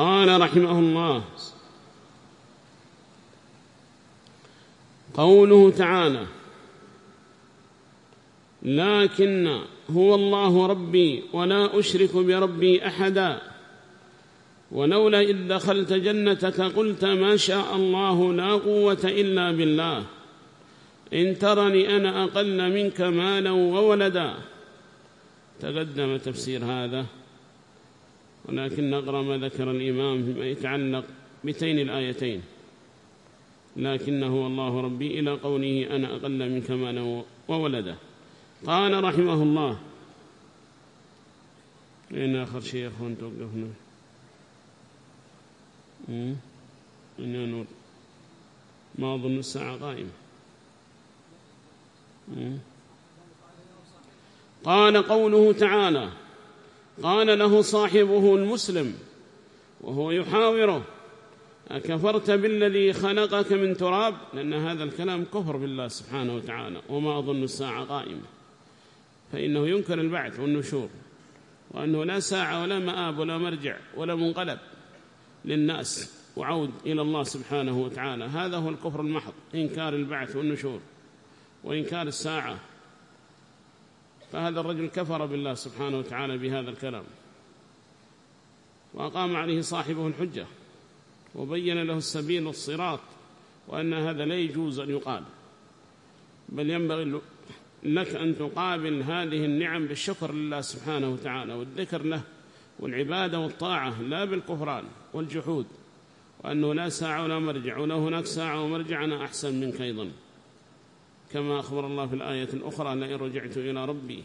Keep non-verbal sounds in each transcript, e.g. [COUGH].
قال رحمه الله. قوله تعالى لكن هو الله ربي ولا أشرك بربي أحدا ولولا إذ دخلت جنتك قلت ما شاء الله لا قوة إلا بالله إن ترني أنا أقل منك مالا وولدا. تقدم تفسير هذا. ولكن نقرأ ما ذكر الإمام فيما يتعلق بتين الآيتين. لكنه الله ربي إلى قوله أنا أقل منك مالا وولدا. قال رحمه الله. أين آخر شيء يا أخوان توقفنا نور. ما أظن الساعة قائمة. قال قوله تعالى قال له صاحبه المسلم وهو يحاوره أكفرت بالذي خلقك من تراب؟ لأن هذا الكلام كفر بالله سبحانه وتعالى وما أظن الساعة قائمة. فإنه ينكر البعث والنشور وأنه لا ساعة ولا مآب ولا مرجع ولا منقلب للناس وعود إلى الله سبحانه وتعالى. هذا هو الكفر المحض إنكار البعث والنشور وإنكار الساعة. فهذا الرجل كفر بالله سبحانه وتعالى بهذا الكلام. وأقام عليه صاحبه الحجة وبين له السبيل والصراط وأن هذا لا يجوز أن يقال. بل ينبغي لك أن تقابل هذه النعم بالشكر لله سبحانه وتعالى والذكر له والعبادة والطاعة لا بالكفران والجحود. وأنه لا ساعة ولا مرجع ولا هناك ساعة ومرجع أنا أحسن منك أيضا. كما أخبر الله في الآية الأخرى لئن رجعت إلى ربي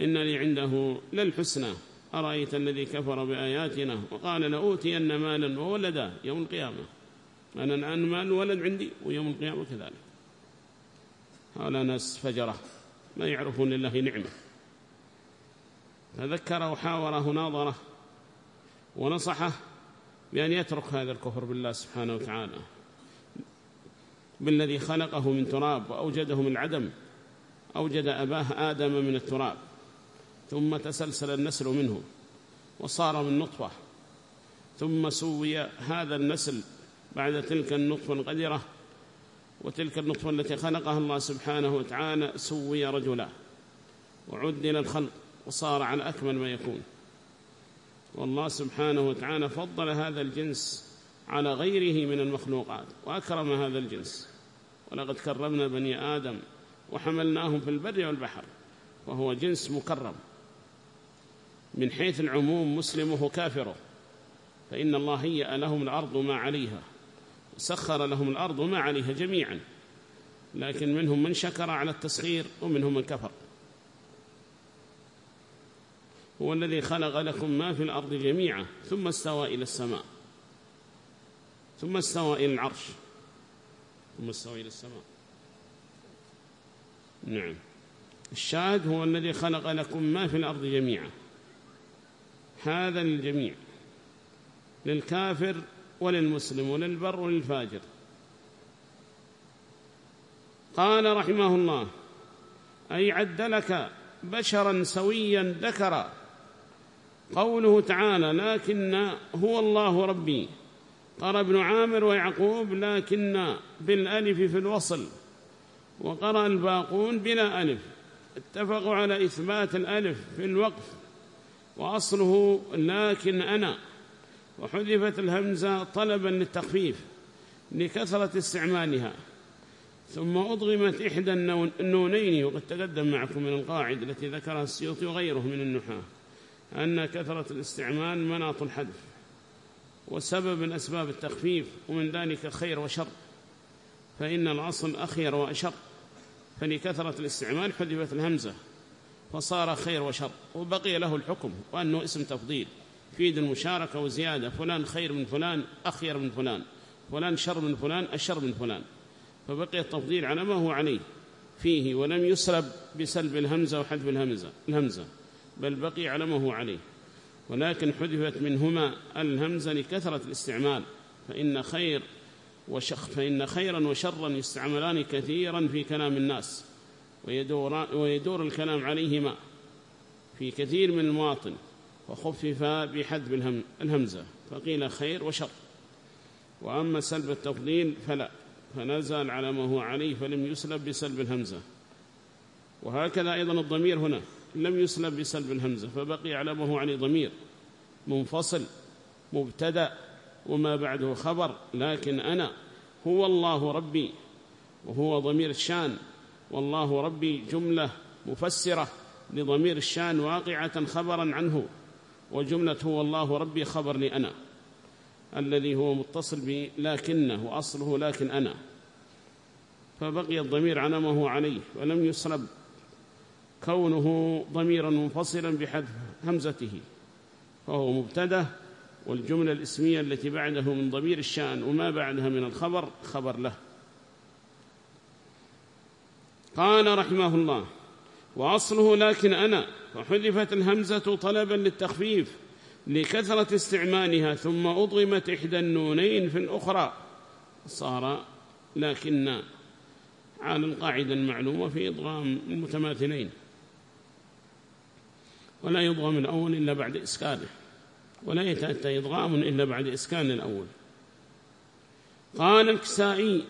إن لي عنده للحسنى. أرأيت الذي كفر بآياتنا وقال لأوتين مالا وولدا يوم القيامة. أنا الآن مال ولد عندي ويوم القيامة كذلك. هؤلاء ناس فجرة لا يعرفون لله نعمة. تذكر وحاوره ناظرة ونصحه بأن يترك هذا الكفر بالله سبحانه وتعالى. بالذي خلقه من تراب وأوجده من العدم أوجد أباه آدم من التراب ثم تسلسل النسل منه وصار من نطفة ثم سوي هذا النسل بعد تلك النطفة القدرة وتلك النطفة التي خلقها الله سبحانه وتعالى سوي رجلا وعدل الخلق وصار على أكمل ما يكون. والله سبحانه وتعالى فضل هذا الجنس على غيره من المخلوقات وأكرم هذا الجنس. ولقد كرمنا بني آدم وحملناهم في البر والبحر وهو جنس مكرم. من حيث العموم مسلمه كافره فإن الله هيأ لهم الأرض ما عليها سخر لهم الأرض ما عليها جميعا. لكن منهم من شكر على التسخير ومنهم من كفر. هو الذي خلق لكم ما في الأرض جميعا ثم استوى إلى السماء. ثم استوى إلى العرش. ثم استوى إلى السماء. نعم. الشاهد هو الذي خلق لكم ما في الأرض جميعا. هذا للجميع. للكافر وللمسلم وللبر وللفاجر. قال رحمه الله أي عد لك بشرا سويا ذكرا. قوله تعالى لكن هو الله ربي. قرأ ابن عامر ويعقوب لكن بالألف في الوصل وقرأ الباقون بلا ألف اتفقوا على إثبات الألف في الوقف وأصله لكن أنا وحذفت الهمزة طلبا للتخفيف لكثرة استعمالها ثم أضغمت إحدى النونين وقد تقدم معكم من القاعدة التي ذكرها السيوطي وغيره من النحاة أن كثرة الاستعمال مناط الحذف. وسبب من أسباب التخفيف ومن ذلك خير وشر. فإن الأصل أخير وأشر. فلكثرة الاستعمال حذفت الهمزة فصار خير وشر. وبقي له الحكم وأنه اسم تفضيل. فيد المشاركة وزيادة. فلان خير من فلان أخير من فلان. فلان شر من فلان أشر من فلان. فبقي التفضيل على ما هو عليه. فيه ولم يسلب بسلب الهمزة وحذف الهمزة. الهمزة. بل بقي على ما هو عليه. ولكن حذفت منهما الهمزة لكثرة الاستعمال فإن خير وشخ فإن خيرا وشرا يستعملان كثيرا في كلام الناس ويدور, ويدور الكلام عليهما في كثير من المواطن وخفف بحذف الهمزة فقيل خير وشر. وأما سلب التفضيل فلا فنزل على ما هو عليه فلم يسلب بسلب الهمزة. وهكذا أيضا الضمير هنا. لم يسلب بسلب الهمزة فبقي على ما هو عليه ضمير منفصل مبتدأ وما بعده خبر لكن أنا هو الله ربي وهو ضمير الشان والله ربي جملة مفسرة لضمير الشان واقعة خبرا عنه وجملة هو الله ربي خبر لأنا الذي هو متصل بلكنه وأصله لكن أنا فبقي الضمير على ما هو عليه ولم يسلب كونه ضميرا منفصلا بحذف همزته فهو مبتدأ والجملة الإسمية التي بعده من ضمير الشأن وما بعدها من الخبر خبر له. قال رحمه الله وأصله لكن أنا وحذفت الهمزة طلبا للتخفيف لكثرة استعمالها ثم أضغمت إحدى النونين في الأخرى. صار لكن على القاعدة المعلومة في إضغام المتماثلين. ولا يضغم الأول إلا بعد إسكانه ولا يتأتى إضغام إلا بعد إسكان الأول. قال الكسائي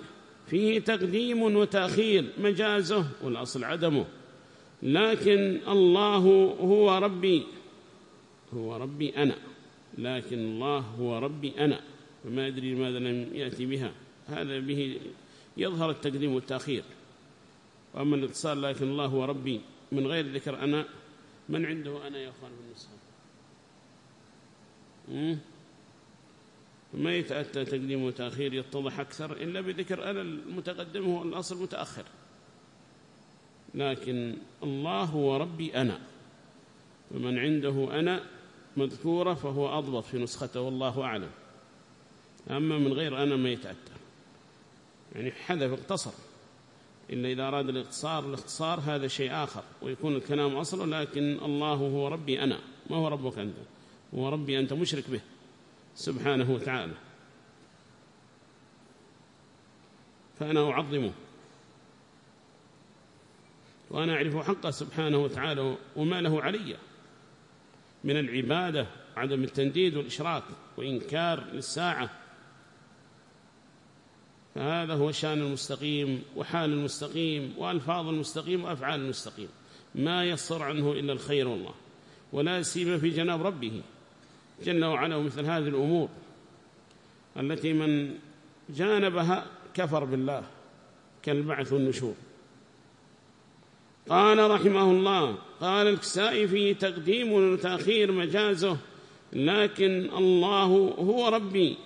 فيه تقديم وتأخير مجازه والأصل عدمه. لكن الله هو ربي هو ربي أنا. لكن الله هو ربي أنا. فما أدري لماذا لم يأتي بها. هذا به يظهر التقديم والتأخير. وأما الاتصال لكن الله هو ربي من غير ذكر أنا من عنده أنا يا أخوان في النسخة ما يتأتى تقديم وتأخير يتضح أكثر إلا بذكر أنا المتقدم هو الأصل متأخر. لكن الله هو ربي أنا. فمن عنده أنا مذكورة فهو أضبط في نسخته والله أعلم. أما من غير أنا ما يتأتى يعني حذف اقتصر. إلا إذا أراد الاختصار الاختصار هذا شيء آخر ويكون الكلام أصلا لكن الله هو ربي أنا ما هو ربك أنت؟ هو ربي أنت مشرك به سبحانه وتعالى. فأنا أعظمه. وأنا أعرف حقه سبحانه وتعالى وما له علي من العبادة عدم التنديد والإشراك وإنكار للساعة. فهذا هو شأن المستقيم وحال المستقيم وألفاظ المستقيم وأفعال المستقيم. ما يصر عنه إلا الخير والله. ولا سيما في جناب ربه. جل وعلا ومثل هذه الأمور التي من جانبها كفر بالله كالبعث والنشور. قال رحمه الله قال الكسائي في تقديم وتأخير مجازه لكن الله هو ربي.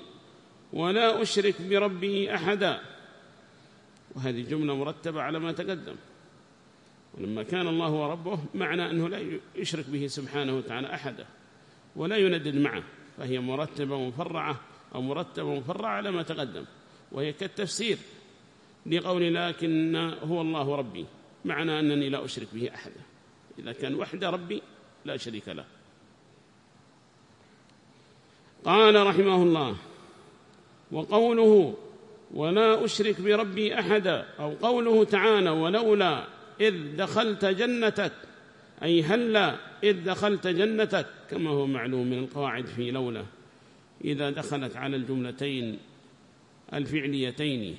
ولا أشرك بربي أحدا. وهذه جملة مرتبة على ما تقدم. ولما كان الله هو ربه معنى أنه لا يشرك به سبحانه وتعالى أحدا ولا يندد معه فهي مرتبة مفرعة أو مرتبة مفرعة على ما تقدم وهي كالتفسير لقول لكن هو الله ربي معنى أنني لا أشرك به أحدا. إذا كان وحده ربي لا شريك له. قال رحمه الله وقوله ولا أشرك بربي أحدا أو قوله تعالى ولولا إذ دخلت جنتك أي هلا إذ دخلت جنتك كما هو معلوم من القواعد في لولا إذا دخلت على الجملتين الفعليتين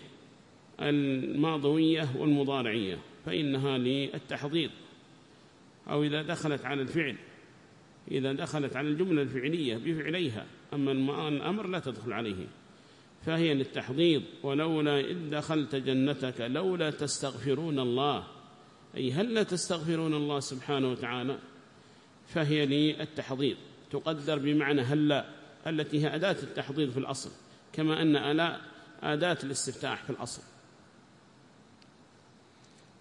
الماضوية والمضارعية فإنها للتحضيض أو إذا دخلت على الفعل إذا دخلت على الجملة الفعلية بفعليها أما الأمر لا تدخل عليه. فهي للتحضيض ولولا إذ دخلت جنتك لولا تستغفرون الله. أي هل لا تستغفرون الله سبحانه وتعالى؟ فهي للتحضيض. تقدر بمعنى هلا التي هي أداة التحضيض في الأصل كما أن ألاء أداة الاستفتاح في الأصل.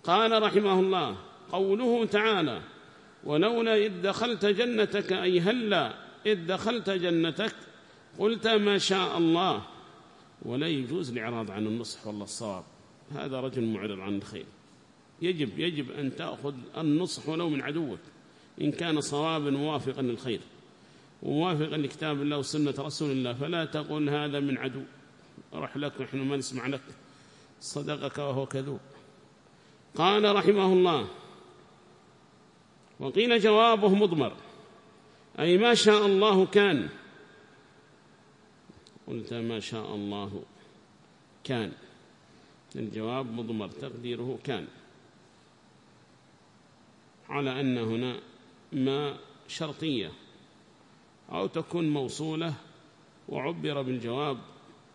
قال رحمه الله قوله تعالى ولولا إذ دخلت جنتك أي هلا إذ دخلت جنتك قلت ما شاء الله. ولا يجوز الإعراض عن النصح والله الصواب. هذا رجل معرض عن الخير. يجب يجب أن تأخذ النصح ولو من عدوك إن كان صوابا موافقا للخير وموافقا لكتاب الله وسنة رسول الله فلا تقول هذا من عدو. أروح لك نحن ما نسمع لك. صدقك وهو كذوب. قال رحمه الله وقيل جوابه مضمر. أي ما شاء الله كان. قلت ما شاء الله. كان. الجواب مضمر تقديره كان. على أن هنا ما شرطية. أو تكون موصولة وعبر بالجواب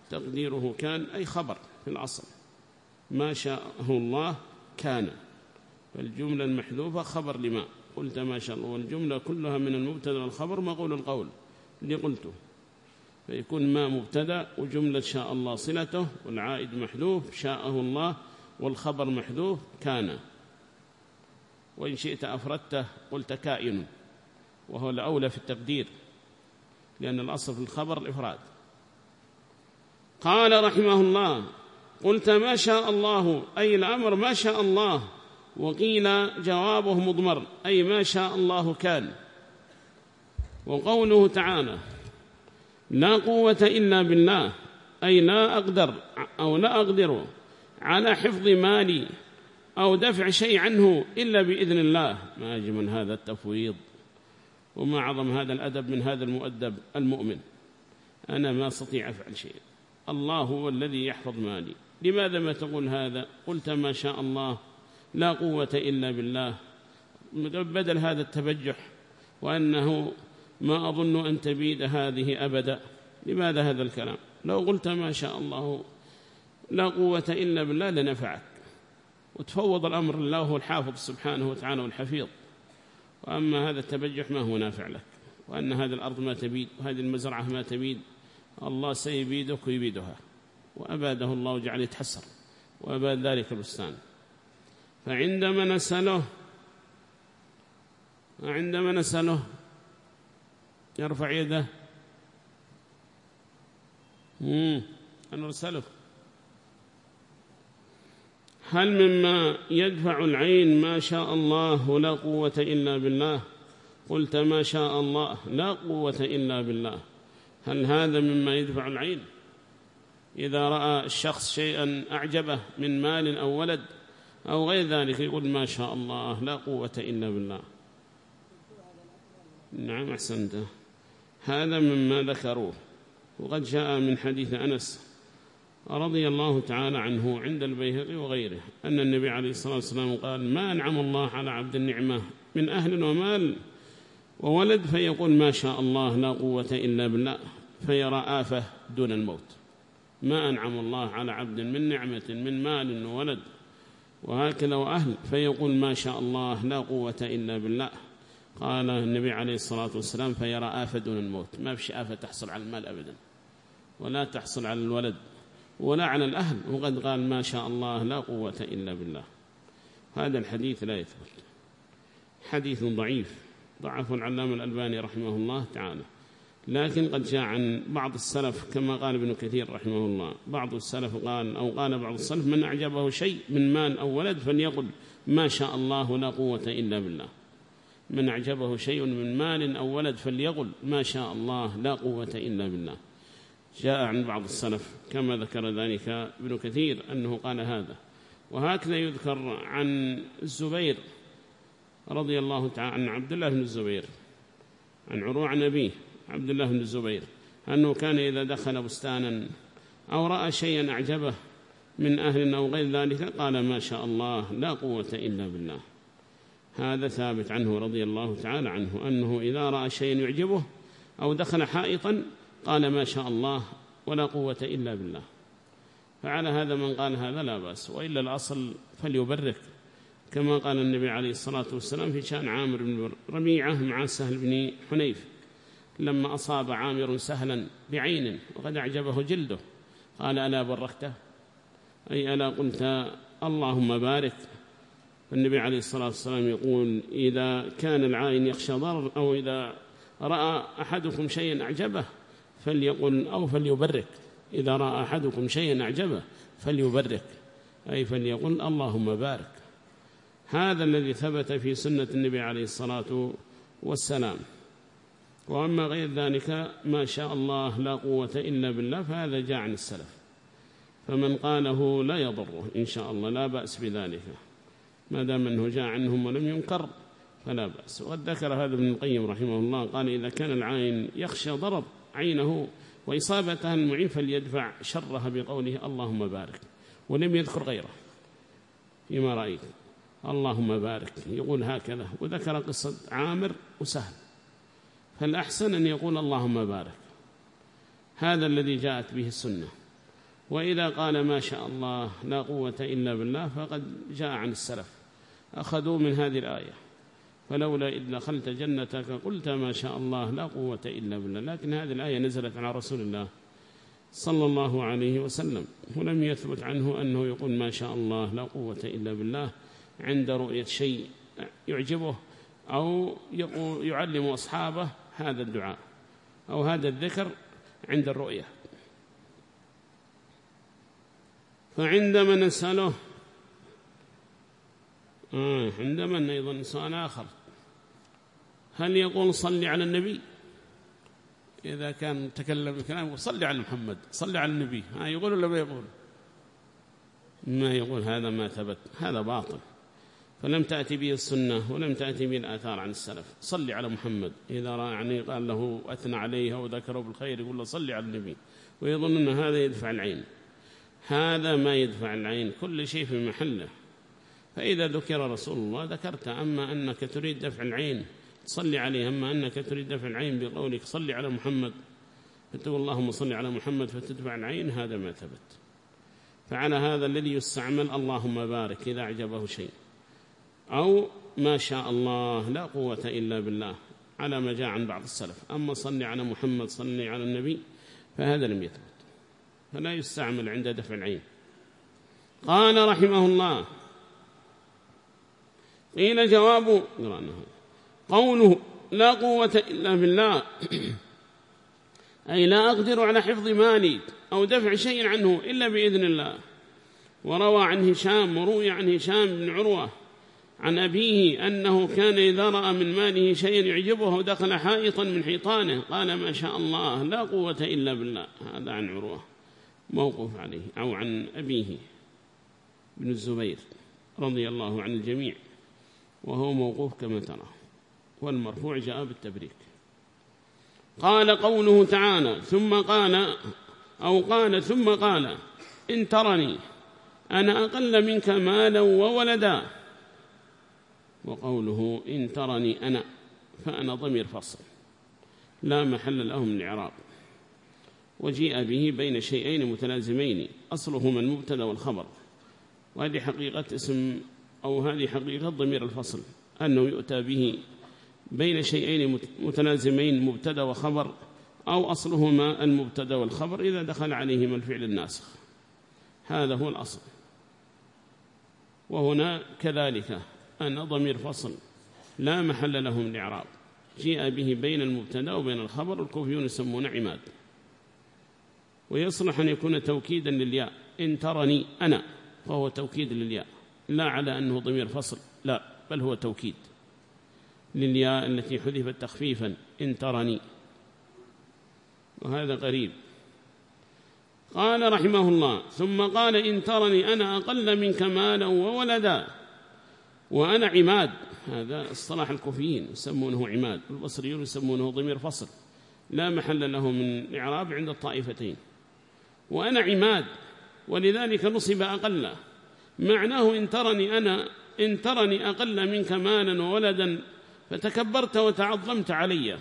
تقديره كان أي خبر في الأصل. ما شاءه الله كان. فالجملة المحذوفة خبر لما. قلت ما شاء الله. والجملة كلها من المبتدأ الخبر ما قول القول. اللي قلته. فيكون ما مبتدأ وجملة شاء الله صلته والعائد محذوف شاءه الله والخبر محذوف كان. وإن شئت أفردته قلت كائن. وهو الأولى في التقدير لأن الأصل في الخبر الإفراد. قال رحمه الله قلت ما شاء الله أي الأمر ما شاء الله وقيل جوابه مضمر أي ما شاء الله كان. وقوله تعالى لا قوة إلا بالله. أي لا أقدر أو لا أقدر على حفظ مالي أو دفع شيء عنه إلا بإذن الله. ما أجمل هذا التفويض. وما عظم هذا الأدب من هذا المؤدب المؤمن. أنا ما أستطيع أفعل شيء. الله هو الذي يحفظ مالي. لماذا ما تقول هذا؟ قلت ما شاء الله. لا قوة إلا بالله. بدل هذا التبجح وأنه ما أظن أن تبيد هذه أبدا. لماذا هذا الكلام؟ لو قلت ما شاء الله لا قوة إلا بالله لنفعك. وتفوض الأمر الله الحافظ سبحانه وتعالى والحفيظ. وأما هذا التبجح ما هو نافع لك؟ وأن هذه الأرض ما تبيد وهذه المزرعة ما تبيد الله سيبيدك ويبيدها. وأباده الله وجعل يتحسر وأباد ذلك البستان. فعندما نسأله عندما نسأله يرفع يده. أن نرسله هل مما يدفع العين ما شاء الله لا قوة إلا بالله؟ قلت ما شاء الله لا قوة إلا بالله. هل هذا مما يدفع العين؟ إذا رأى الشخص شيئا أعجبه من مال أو ولد أو غير ذلك يقول ما شاء الله لا قوة إلا بالله. نعم أحسنت. هذا مما ذكروه. وقد جاء من حديث أنس رضي الله تعالى عنه عند البيهقي وغيره أن النبي عليه الصلاة والسلام قال ما أنعم الله على عبد النعمة من أهل ومال وولد فيقول ما شاء الله لا قوة إلا بالله فيرى آفة دون الموت. ما أنعم الله على عبد من نعمة من مال وولد وهكذا وأهل فيقول ما شاء الله لا قوة إلا بالله. قال النبي عليه الصلاة والسلام فيرى آفة دون الموت. ما فيش آفة تحصل على المال أبدا ولا تحصل على الولد ولا على الأهل. وقد قال ما شاء الله لا قوة إلا بالله. هذا الحديث لا يثبت. حديث ضعيف. ضعف العلام الألباني رحمه الله تعالى. لكن قد جاء عن بعض السلف كما قال ابن كثير رحمه الله. بعض السلف قال أو قال بعض السلف من أعجبه شيء من مال أو ولد فليقل ما شاء الله لا قوة إلا بالله. من أعجبه شيء من مال أو ولد فليقل ما شاء الله لا قوة إلا بالله. جاء عن بعض السلف كما ذكر ذلك ابن كثير أنه قال هذا. وهكذا يذكر عن الزبير رضي الله تعالى عن عبد الله بن الزبير عن عروع عن أبيه عبد الله بن الزبير أنه كان إذا دخل بستانا أو رأى شيئا أعجبه من أهل أو غير ذلك قال ما شاء الله لا قوة إلا بالله. هذا ثابت عنه رضي الله تعالى عنه أنه إذا رأى شيئا يعجبه أو دخل حائطا قال ما شاء الله ولا قوة إلا بالله. فعلى هذا من قال هذا لا بأس وإلا الأصل فليبرك. كما قال النبي عليه الصلاة والسلام في شأن عامر بن ربيعة مع سهل بن حنيف لما أصاب عامر سهلا بعين وقد أعجبه جلده قال ألا بركته؟ أي ألا قلت اللهم بارك. النبي عليه الصلاة والسلام يقول إذا كان العائن يخشى ضرر أو إذا رأى أحدكم شيئا أعجبه فليقل أو فليبرك. إذا رأى أحدكم شيئا أعجبه فليبرك أي فليقل اللهم بارك. هذا الذي ثبت في سنة النبي عليه الصلاة والسلام. وأما غير ذلك ما شاء الله لا قوة إلا بالله فهذا جاء عن السلف. فمن قاله لا يضره إن شاء الله لا بأس بذلك. ما دام أنه جاء عنهم ولم ينكر فلا بأس. وقد ذكر هذا ابن القيم رحمه الله قال إذا كان العين يخشى ضرر عينه وإصابتها المعين فليدفع شرها بقوله اللهم بارك ولم يذكر غيره فيما رأيت. اللهم بارك يقول هكذا. وذكر قصة عامر وسهل. فالأحسن أن يقول اللهم بارك هذا الذي جاءت به السنة. وإذا قال ما شاء الله لا قوة إلا بالله فقد جاء عن السلف. أخذوا من هذه الآية. فلولا إذ دخلت جنتك قلت ما شاء الله لا قوة إلا بالله. لكن هذه الآية نزلت على رسول الله صلى الله عليه وسلم ولم يثبت عنه أنه يقول ما شاء الله لا قوة إلا بالله عند رؤية شيء يعجبه أو يقول يعلم أصحابه هذا الدعاء أو هذا الذكر عند الرؤية. فعندما نسأله آه عندما أيضا سؤال آخر. هل يقول صلي على النبي؟ إذا كان تكلم الكلام صلي على محمد صلي على النبي. ها يقول ولا ما يقول؟ ما يقول هذا ما ثبت. هذا باطل. فلم تأتي به السنة ولم تأتي به الآثار عن السلف. صلي على محمد. إذا رأى يعني قال له أثنى عليه وذكره بالخير يقول له صلي على النبي. ويظن أن هذا يدفع العين. هذا ما يدفع العين. كل شيء في محله. فإذا ذكر رسول الله ذكرت أما أنك تريد دفع العين تصلي عليه أما أنك تريد دفع العين بقولك صلي على محمد فتقول اللهم صل على محمد فتدفع العين هذا ما ثبت. فعلى هذا الذي يستعمل اللهم بارك إذا أعجبه شيء. أو ما شاء الله لا قوة إلا بالله على ما جاء عن بعض السلف. أما صلي على محمد صلي على النبي فهذا لم يثبت. فلا يستعمل عند دفع العين. قال رحمه الله قيل جواب قوله لا قوة إلا بالله. [CLEARS THROAT] أي لا أقدر على حفظ مالي أو دفع شيء عنه إلا بإذن الله. وروى عن هشام وروي عن هشام بن عروة عن أبيه أنه كان إذا رأى من ماله شيئا يعجبه دخل حائطا من حيطانه قال ما شاء الله لا قوة إلا بالله. هذا عن عروة. موقف عليه. أو عن أبيه. بن الزبير رضي الله عن الجميع. وهو موقوف كما ترى. والمرفوع جاء بالتبريك. قال قوله تعالى ثم قال أو قال ثم قال إن ترني أنا أقل منك مالا وولدا. وقوله إن ترني أنا فأنا ضمير فصل. لا محل له من الإعراب وجيء به بين شيئين متلازمين أصلهما المبتدأ والخبر. وهذه حقيقة اسم أو هذه حقيقة ضمير الفصل أنه يؤتى به بين شيئين متلازمين مبتدأ وخبر أو أصلهما المبتدأ والخبر إذا دخل عليهما الفعل الناسخ. هذا هو الأصل. وهنا كذلك أن ضمير فصل لا محل له من الإعراب جيء به بين المبتدأ وبين الخبر الكوفيون يسمونه عماد. ويصلح أن يكون توكيدا للياء. إن ترني أنا فهو توكيد للياء. لا على أنه ضمير فصل لا بل هو توكيد. للياء التي حذفت تخفيفا إن ترني وهذا قريب قال رحمه الله ثم قال إن ترني أنا أقل منك مالا وولدا. وأنا عماد. هذا اصطلاح الكوفيين يسمونه عماد. والبصريون يسمونه ضمير فصل. لا محل له من إعراب عند الطائفتين. وأنا عماد ولذلك نصب أقل. معناه إن ترني أنا إن ترني أقل منك مالا وولدا فتكبرت وتعظمت علي.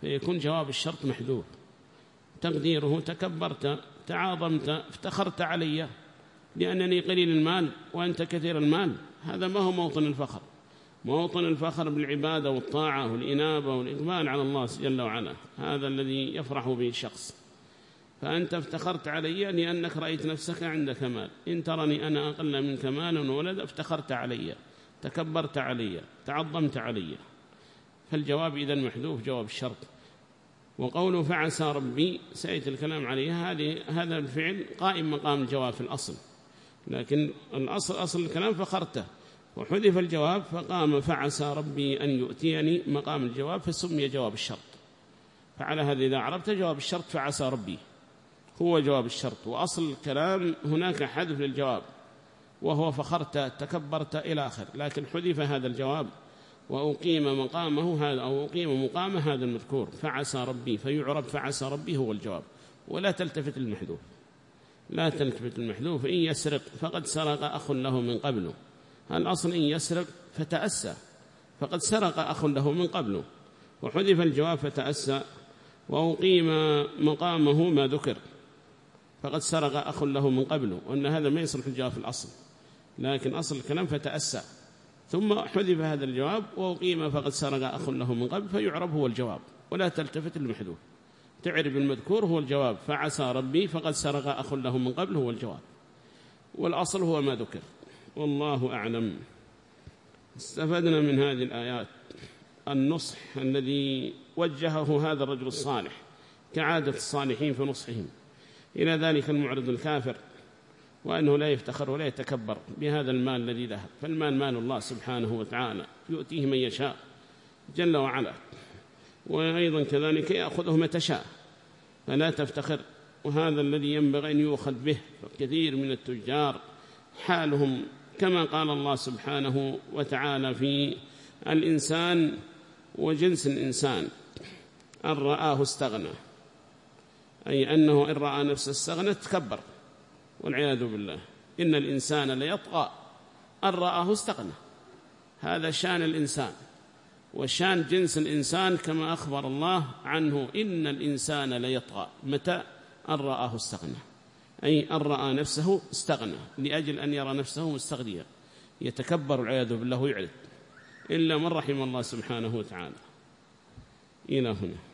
فيكون جواب الشرط محذوف. تقديره تكبرت تعاظمت افتخرت علي لأنني قليل المال وأنت كثير المال. هذا ما هو موطن الفخر. موطن الفخر بالعبادة والطاعة والإنابة والإقبال على الله جل وعلا. هذا الذي يفرح به الشخص فأنت افتخرت علي لأنك رأيت نفسك عند كمال إن ترني أنا أقل من كمال وولد افتخرت علي تكبرت علي تعظمت علي. فالجواب إذا محذوف جواب الشرط. وقوله فعسى ربي سيأتي الكلام عليه هذه هذا الفعل قائم مقام الجواب في الأصل. لكن الأصل أصل الكلام فخرته. وحذف الجواب فقام فعسى ربي أن يؤتيني مقام الجواب فسمي جواب الشرط. فعلى هذا إذا عرفت جواب الشرط فعسى ربي. هو جواب الشرط وأصل الكلام هناك حذف للجواب وهو فخرت تكبرت إلى آخر لكن حذف هذا الجواب وأقيم مقامه هذا أو أقيم مقام هذا المذكور فعسى ربي فيعرب فعسى ربي هو الجواب ولا تلتفت للمحذوف لا تلتفت للمحذوف إن يسرق فقد سرق أخ له من قبله الأصل إن يسرق فتأسى فقد سرق أخ له من قبله وحذف الجواب فتأسى وأقيم مقامه ما ذكر فقد سرق أخ له من قبله وأن هذا ما يصلح الجواب في الأصل. لكن أصل الكلام فتأسى. ثم حذف هذا الجواب وأقيم فقد سرق أخ له من قبل فيعرب هو الجواب ولا تلتفت المحذوف تعرف المذكور هو الجواب فعسى ربي فقد سرق أخ له من قبل هو الجواب. والأصل هو ما ذكر. والله أعلم. استفدنا من هذه الآيات. النصح الذي وجهه هذا الرجل الصالح كعادة الصالحين في نصحهم. إلى ذلك المعرض الكافر وأنه لا يفتخر ولا يتكبر بهذا المال الذي ذهب. فالمال مال الله سبحانه وتعالى يؤتيه من يشاء جل وعلا وأيضا كذلك يأخذه متى شاء فلا تفتخر. وهذا الذي ينبغي أن يؤخذ به كثير من التجار حالهم كما قال الله سبحانه وتعالى في الإنسان وجنس الإنسان أن رآه استغنى. أي أنه إن رأى نفسه استغنى تكبر والعياذ بالله. إن الإنسان ليطغى. أن رآه استغنى. هذا شان الإنسان. وشان جنس الإنسان كما أخبر الله عنه إن الإنسان ليطغى. متى؟ أن رآه استغنى. أي أن رأى نفسه استغنى. لأجل أن يرى نفسه مستغنيا. يتكبر العياذ بالله ويعرض إلا من رحم الله سبحانه وتعالى. إلى هنا.